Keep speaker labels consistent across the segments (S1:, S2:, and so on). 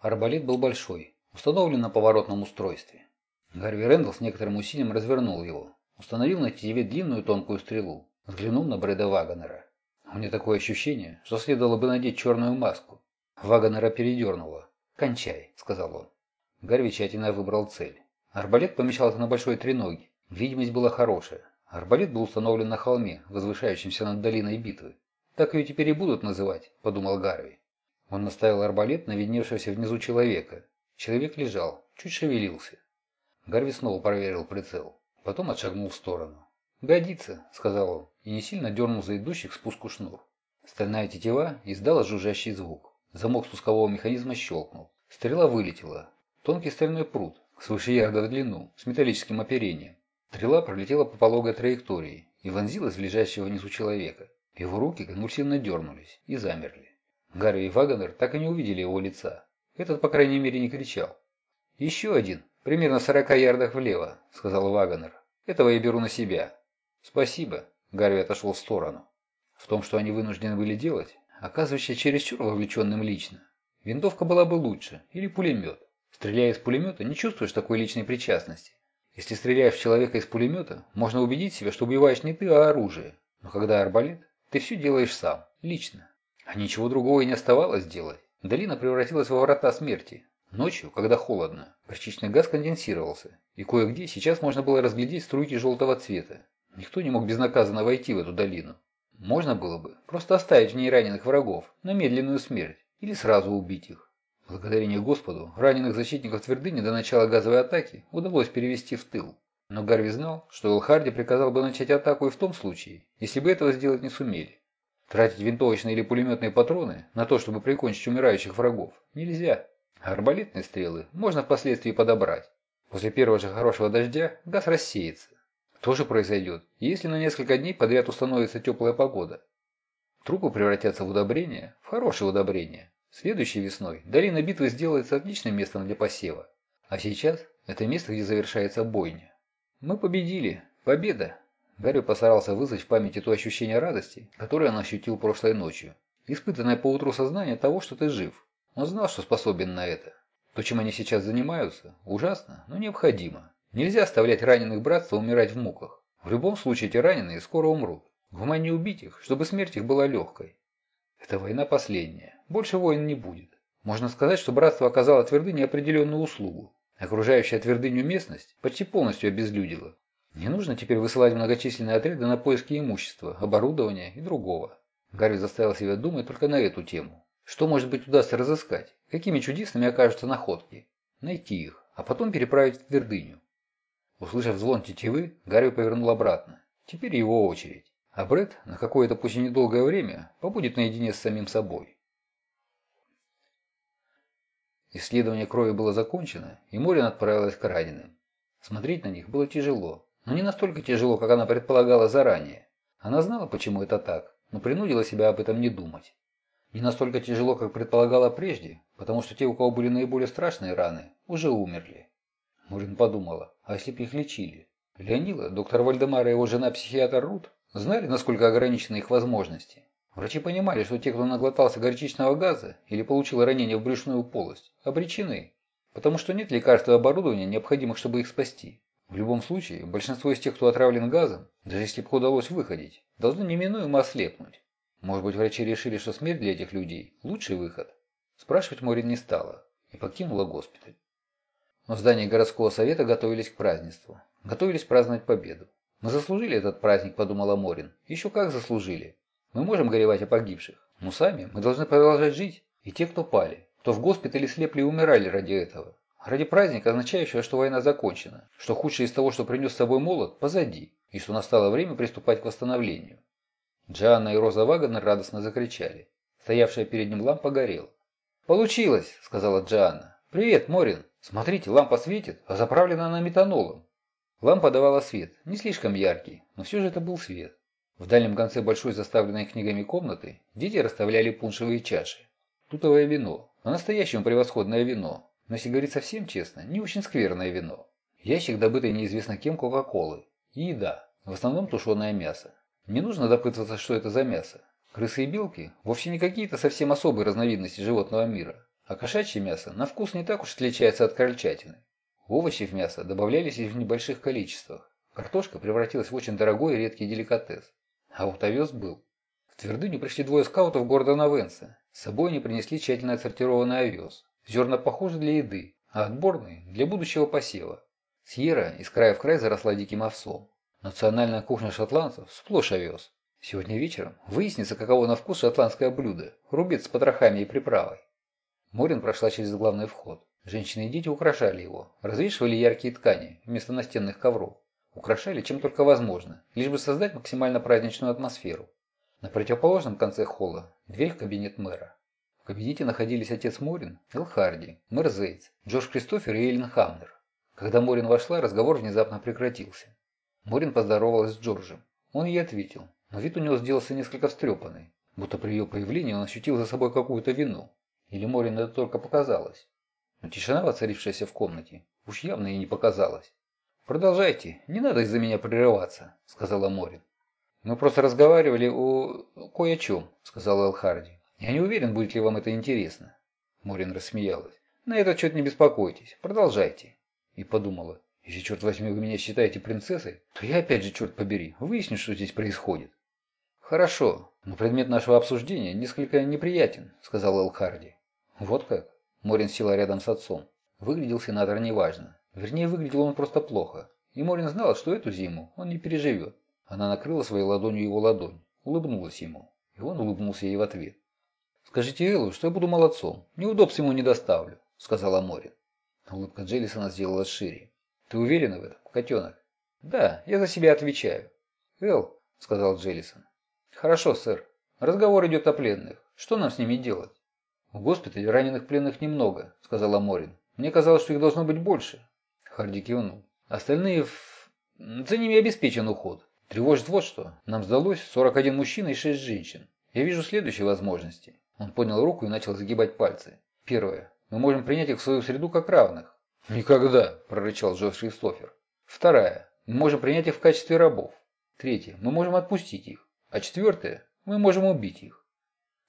S1: Арбалет был большой, установлен на поворотном устройстве. Гарви Рэндалл с некоторым усилием развернул его, установил на тетиве длинную тонкую стрелу, взглянул на Брэда Вагонера. У меня такое ощущение, что следовало бы надеть черную маску. Вагонера передернуло. «Кончай», — сказал он. Гарви тщательно выбрал цель. Арбалет помещался на большой треноге. Видимость была хорошая. Арбалет был установлен на холме, возвышающемся над долиной битвы. «Так ее теперь и будут называть», – подумал Гарви. Он наставил арбалет на видневшегося внизу человека. Человек лежал, чуть шевелился. Гарви снова проверил прицел. Потом отшагнул в сторону. «Годится», – сказал он, и не сильно дернул за идущий к спуску шнур. Стальная тетива издала жужжащий звук. Замок спускового механизма щелкнул. Стрела вылетела. Тонкий стальной пруд, свыше ярда в длину, с металлическим оперением. Стрела пролетела по пологой траектории и вонзилась в лежащего внизу человека. Его руки конвульсивно дернулись и замерли. Гарри и Вагонер так и не увидели его лица. Этот, по крайней мере, не кричал. «Еще один, примерно в сорока ярдах влево», — сказал Вагонер. «Этого я беру на себя». «Спасибо», — Гарри отошел в сторону. В том, что они вынуждены были делать, оказываясь чересчур вовлеченным лично. Винтовка была бы лучше, или пулемет. Стреляя из пулемета, не чувствуешь такой личной причастности. Если стреляешь в человека из пулемета, можно убедить себя, что убиваешь не ты, а оружие. Но когда арбалет, ты все делаешь сам, лично. А ничего другого и не оставалось делать. Долина превратилась во врата смерти. Ночью, когда холодно, горчичный газ конденсировался, и кое-где сейчас можно было разглядеть струйки желтого цвета. Никто не мог безнаказанно войти в эту долину. Можно было бы просто оставить в ней раненых врагов на медленную смерть или сразу убить их. Благодарение Господу, раненых защитников твердыни до начала газовой атаки удалось перевести в тыл. Но Гарви знал, что Элхарди приказал бы начать атаку и в том случае, если бы этого сделать не сумели. Тратить винтовочные или пулеметные патроны на то, чтобы прикончить умирающих врагов, нельзя. Арбалетные стрелы можно впоследствии подобрать. После первого же хорошего дождя газ рассеется. То же произойдет, если на несколько дней подряд установится теплая погода. Трупы превратятся в удобрение, в хорошее удобрение, Следующей весной долина битвы сделается отличным местом для посева. А сейчас это место, где завершается бойня. Мы победили. Победа. Гарри постарался вызвать в памяти то ощущение радости, которое он ощутил прошлой ночью. Испытанное поутру сознание того, что ты жив. Он знал, что способен на это. То, чем они сейчас занимаются, ужасно, но необходимо. Нельзя оставлять раненых братства умирать в муках. В любом случае эти раненые скоро умрут. Гуманнее убить их, чтобы смерть их была легкой. Эта война последняя. Больше войн не будет. Можно сказать, что братство оказало твердыне определенную услугу. Окружающая твердыню местность почти полностью обезлюдила. Не нужно теперь высылать многочисленные отряды на поиски имущества, оборудования и другого. Гарри заставил себя думать только на эту тему. Что, может быть, удастся разыскать? Какими чудесными окажутся находки? Найти их, а потом переправить в твердыню. Услышав звон тетивы, Гарри повернул обратно. Теперь его очередь. А Брэд на какое-то пусть и недолгое время побудет наедине с самим собой. Исследование крови было закончено, и Морин отправилась к раненым. Смотреть на них было тяжело, но не настолько тяжело, как она предполагала заранее. Она знала, почему это так, но принудила себя об этом не думать. Не настолько тяжело, как предполагала прежде, потому что те, у кого были наиболее страшные раны, уже умерли. Морин подумала, а если бы их лечили? Леонила, доктор Вальдемар и его жена-психиатр Рут Знали, насколько ограничены их возможности. Врачи понимали, что те, кто наглотался горчичного газа или получил ранение в брюшную полость, обречены, потому что нет лекарств и оборудования, необходимых, чтобы их спасти. В любом случае, большинство из тех, кто отравлен газом, даже если бы удалось выходить, должны неминуемо ослепнуть. Может быть, врачи решили, что смерть для этих людей – лучший выход? Спрашивать Морин не стала и покинула госпиталь. Но в здании городского совета готовились к празднеству. Готовились праздновать победу. «Мы заслужили этот праздник», – подумала Морин. «Еще как заслужили. Мы можем горевать о погибших, но сами мы должны продолжать жить. И те, кто пали, кто в госпитале слепли и умирали ради этого. Ради праздника, означающего, что война закончена, что худшее из того, что принес с собой молот, позади, и что настало время приступать к восстановлению». Джоанна и Роза Вагонер радостно закричали. Стоявшая перед ним лампа горела. «Получилось!» – сказала Джоанна. «Привет, Морин! Смотрите, лампа светит, а заправлена она метанолом. Лампа давала свет, не слишком яркий, но все же это был свет. В дальнем конце большой заставленной книгами комнаты дети расставляли пуншевые чаши. Тутовое вино, по-настоящему превосходное вино, но если говорить совсем честно, не очень скверное вино. Ящик, добытый неизвестно кем Кока-Колы. И еда, в основном тушеное мясо. Не нужно допытываться, что это за мясо. Крысы и белки вовсе не какие-то совсем особые разновидности животного мира, А кошачье мясо на вкус не так уж отличается от крольчатины. Овощи в мясо добавлялись и в небольших количествах. Картошка превратилась в очень дорогой и редкий деликатес. А вот овес был. В твердыню пришли двое скаутов Гордона Венса. С собой они принесли тщательно отсортированный овес. Зерна похожи для еды, а отборные – для будущего посева. Сьерра из края в край заросла диким овсом. Национальная кухня шотландцев сплошь овес. Сегодня вечером выяснится, каково на вкус шотландское блюдо – рубец с потрохами и приправой. Морин прошла через главный вход. Женщины и дети украшали его, развешивали яркие ткани вместо настенных ковров. Украшали чем только возможно, лишь бы создать максимально праздничную атмосферу. На противоположном конце холла дверь в кабинет мэра. Кабинете находились отец Морин, Эл Харди, мэр Зейтс, Джордж Кристофер и Эйлин Хамнер. Когда Морин вошла, разговор внезапно прекратился. Морин поздоровалась с Джорджем. Он ей ответил, но вид у него сделался несколько встрепанный, будто при ее появлении он ощутил за собой какую-то вину. Или Морин это только показалось. Но тишина, воцарившаяся в комнате, уж явно ей не показалась. «Продолжайте, не надо из-за меня прерываться», — сказала Морин. «Мы просто разговаривали о... кое о чем», — сказал Эл Харди. «Я не уверен, будет ли вам это интересно». Морин рассмеялась. «На этот счет не беспокойтесь. Продолжайте». И подумала. «Если, черт возьми, вы меня считаете принцессой, то я опять же, черт побери, выясню, что здесь происходит». «Хорошо, но предмет нашего обсуждения несколько неприятен», — сказал Эл Харди. «Вот как?» Морин села рядом с отцом. Выглядел сенатор неважно. Вернее, выглядел он просто плохо. И Морин знала, что эту зиму он не переживет. Она накрыла своей ладонью его ладонь, улыбнулась ему, и он улыбнулся ей в ответ. «Скажите Эллу, что я буду молодцом, неудобств ему не доставлю», — сказала Морин. Улыбка Джеллисона сделалась шире. «Ты уверена в этом, котенок?» «Да, я за себя отвечаю». «Эл», — сказал Джеллисон. «Хорошо, сэр. Разговор идет о пленных. Что нам с ними делать?» «В госпитале раненых пленных немного», — сказала Морин. «Мне казалось, что их должно быть больше». Харди кивнул. «Остальные в... За ними обеспечен уход. Тревожит вот что. Нам сдалось 41 мужчина и 6 женщин. Я вижу следующие возможности. Он поднял руку и начал загибать пальцы. Первое. Мы можем принять их в свою среду как равных. Никогда, прорычал Джордж Кристофер. Вторая. Мы можем принять их в качестве рабов. Третье. Мы можем отпустить их. А четвертое. Мы можем убить их.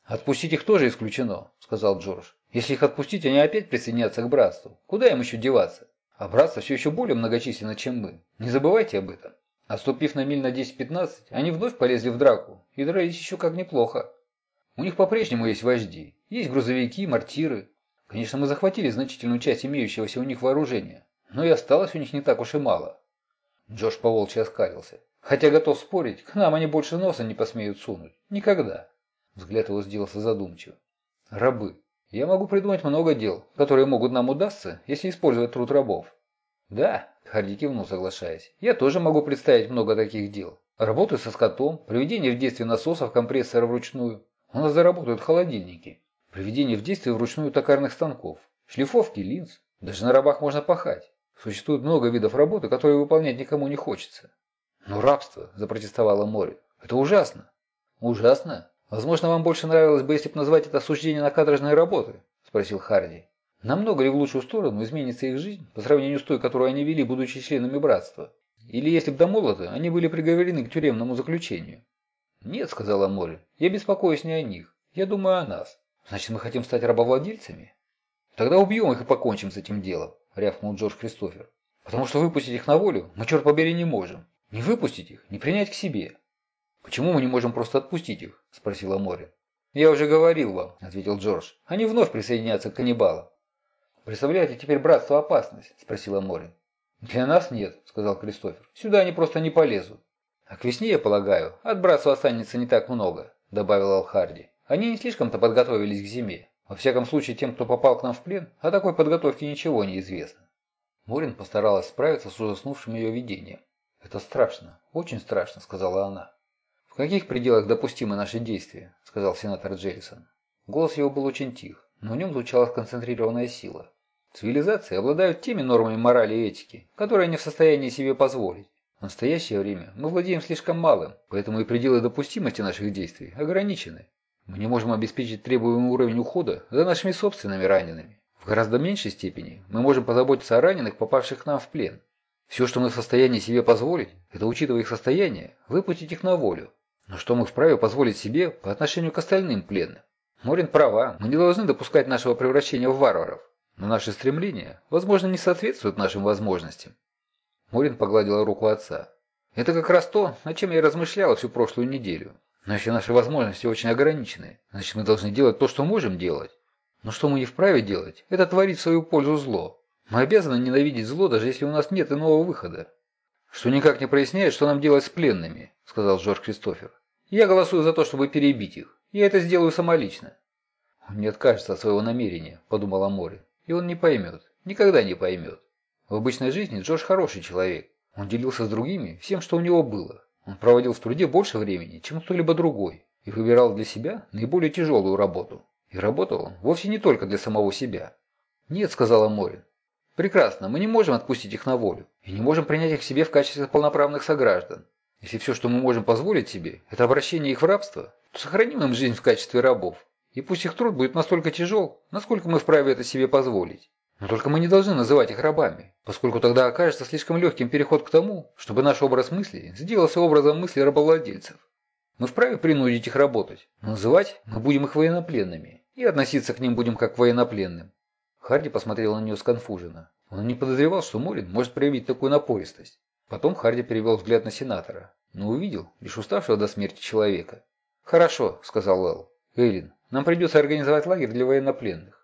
S1: «Отпустить их тоже исключено», — сказал Джордж. «Если их отпустить, они опять присоединятся к братству. Куда им еще деваться? А братство все еще более многочисленно, чем мы. Не забывайте об этом». Отступив на миль на 10-15, они вновь полезли в драку и дрались еще как неплохо. У них по-прежнему есть вожди, есть грузовики, мортиры. Конечно, мы захватили значительную часть имеющегося у них вооружения, но и осталось у них не так уж и мало. Джош поволчьи оскалился. Хотя готов спорить, к нам они больше носа не посмеют сунуть. Никогда. Взгляд его сделался задумчивым. Рабы. Я могу придумать много дел, которые могут нам удастся, если использовать труд рабов. Да, Харди кивнул, соглашаясь. Я тоже могу представить много таких дел. Работаю со скотом, приведение в действие насосов компрессора вручную. У нас заработают холодильники. Приведение в действие вручную токарных станков. Шлифовки линз. Даже на рабах можно пахать. Существует много видов работы, которые выполнять никому не хочется. Но рабство, запротестовала Мори. Это ужасно. Ужасно? Возможно, вам больше нравилось бы, если бы назвать это осуждение на каторжные работы? Спросил Харди. Намного ли в лучшую сторону изменится их жизнь по сравнению с той, которую они вели, будучи членами братства? Или если бы до молота они были приговорены к тюремному заключению? «Нет», — сказала Мори, — «я беспокоюсь не о них. Я думаю о нас. Значит, мы хотим стать рабовладельцами?» «Тогда убьем их и покончим с этим делом», — рявкнул Джордж Кристофер. «Потому что выпустить их на волю мы, черт побери, не можем. Не выпустить их, не принять к себе». «Почему мы не можем просто отпустить их?» – спросила Мори. «Я уже говорил вам», – ответил Джордж. «Они вновь присоединятся к каннибалам». «Представляете теперь братство опасность?» – спросила Морин. «Для нас нет», – сказал Кристофер. «Сюда они просто не полезут». «А к весне, я полагаю, от братства останется не так много», – добавил Алхарди. «Они не слишком-то подготовились к зиме. Во всяком случае, тем, кто попал к нам в плен, о такой подготовке ничего не известно». Морин постаралась справиться с ужаснувшим ее видением. «Это страшно, очень страшно», – сказала она. «В каких пределах допустимы наши действия?» – сказал сенатор Джеллисон. Голос его был очень тих но в нем звучала сконцентрированная сила. Цивилизации обладают теми нормами морали и этики, которые они в состоянии себе позволить. В настоящее время мы владеем слишком малым, поэтому и пределы допустимости наших действий ограничены. Мы не можем обеспечить требуемый уровень ухода за нашими собственными ранеными. В гораздо меньшей степени мы можем позаботиться о раненых, попавших к нам в плен. Все, что мы в состоянии себе позволить, это, учитывая их состояние, выпустить их на волю. Но что мы вправе позволить себе по отношению к остальным пленным? Морин права, мы не должны допускать нашего превращения в варваров. Но наши стремления, возможно, не соответствуют нашим возможностям. Морин погладила руку отца. Это как раз то, над чем я размышляла всю прошлую неделю. Но если наши возможности очень ограничены, значит мы должны делать то, что можем делать. Но что мы не вправе делать, это творить в свою пользу зло. Мы обязаны ненавидеть зло, даже если у нас нет иного выхода. Что никак не проясняет, что нам делать с пленными, сказал Джордж Кристофер. Я голосую за то, чтобы перебить их. Я это сделаю самолично. Он не откажется от своего намерения, подумала Мори. И он не поймет. Никогда не поймет. В обычной жизни Джордж хороший человек. Он делился с другими всем, что у него было. Он проводил в труде больше времени, чем кто-либо другой, и выбирал для себя наиболее тяжелую работу. И работал он вовсе не только для самого себя. «Нет», — сказала Морин. «Прекрасно, мы не можем отпустить их на волю, и не можем принять их к себе в качестве полноправных сограждан. Если все, что мы можем позволить себе, это обращение их в рабство, то сохраним им жизнь в качестве рабов. И пусть их труд будет настолько тяжел, насколько мы вправе это себе позволить. Но только мы не должны называть их рабами, поскольку тогда окажется слишком легким переход к тому, чтобы наш образ мысли сделался образом мысли рабовладельцев. Мы вправе принудить их работать, но называть мы будем их военнопленными и относиться к ним будем как к военнопленным. Харди посмотрел на нее сконфуженно. Он не подозревал, что Морин может проявить такую напористость. Потом Харди перевел взгляд на сенатора, но увидел лишь уставшего до смерти человека. «Хорошо», — сказал Эл. «Эйлин, нам придется организовать лагерь для военнопленных.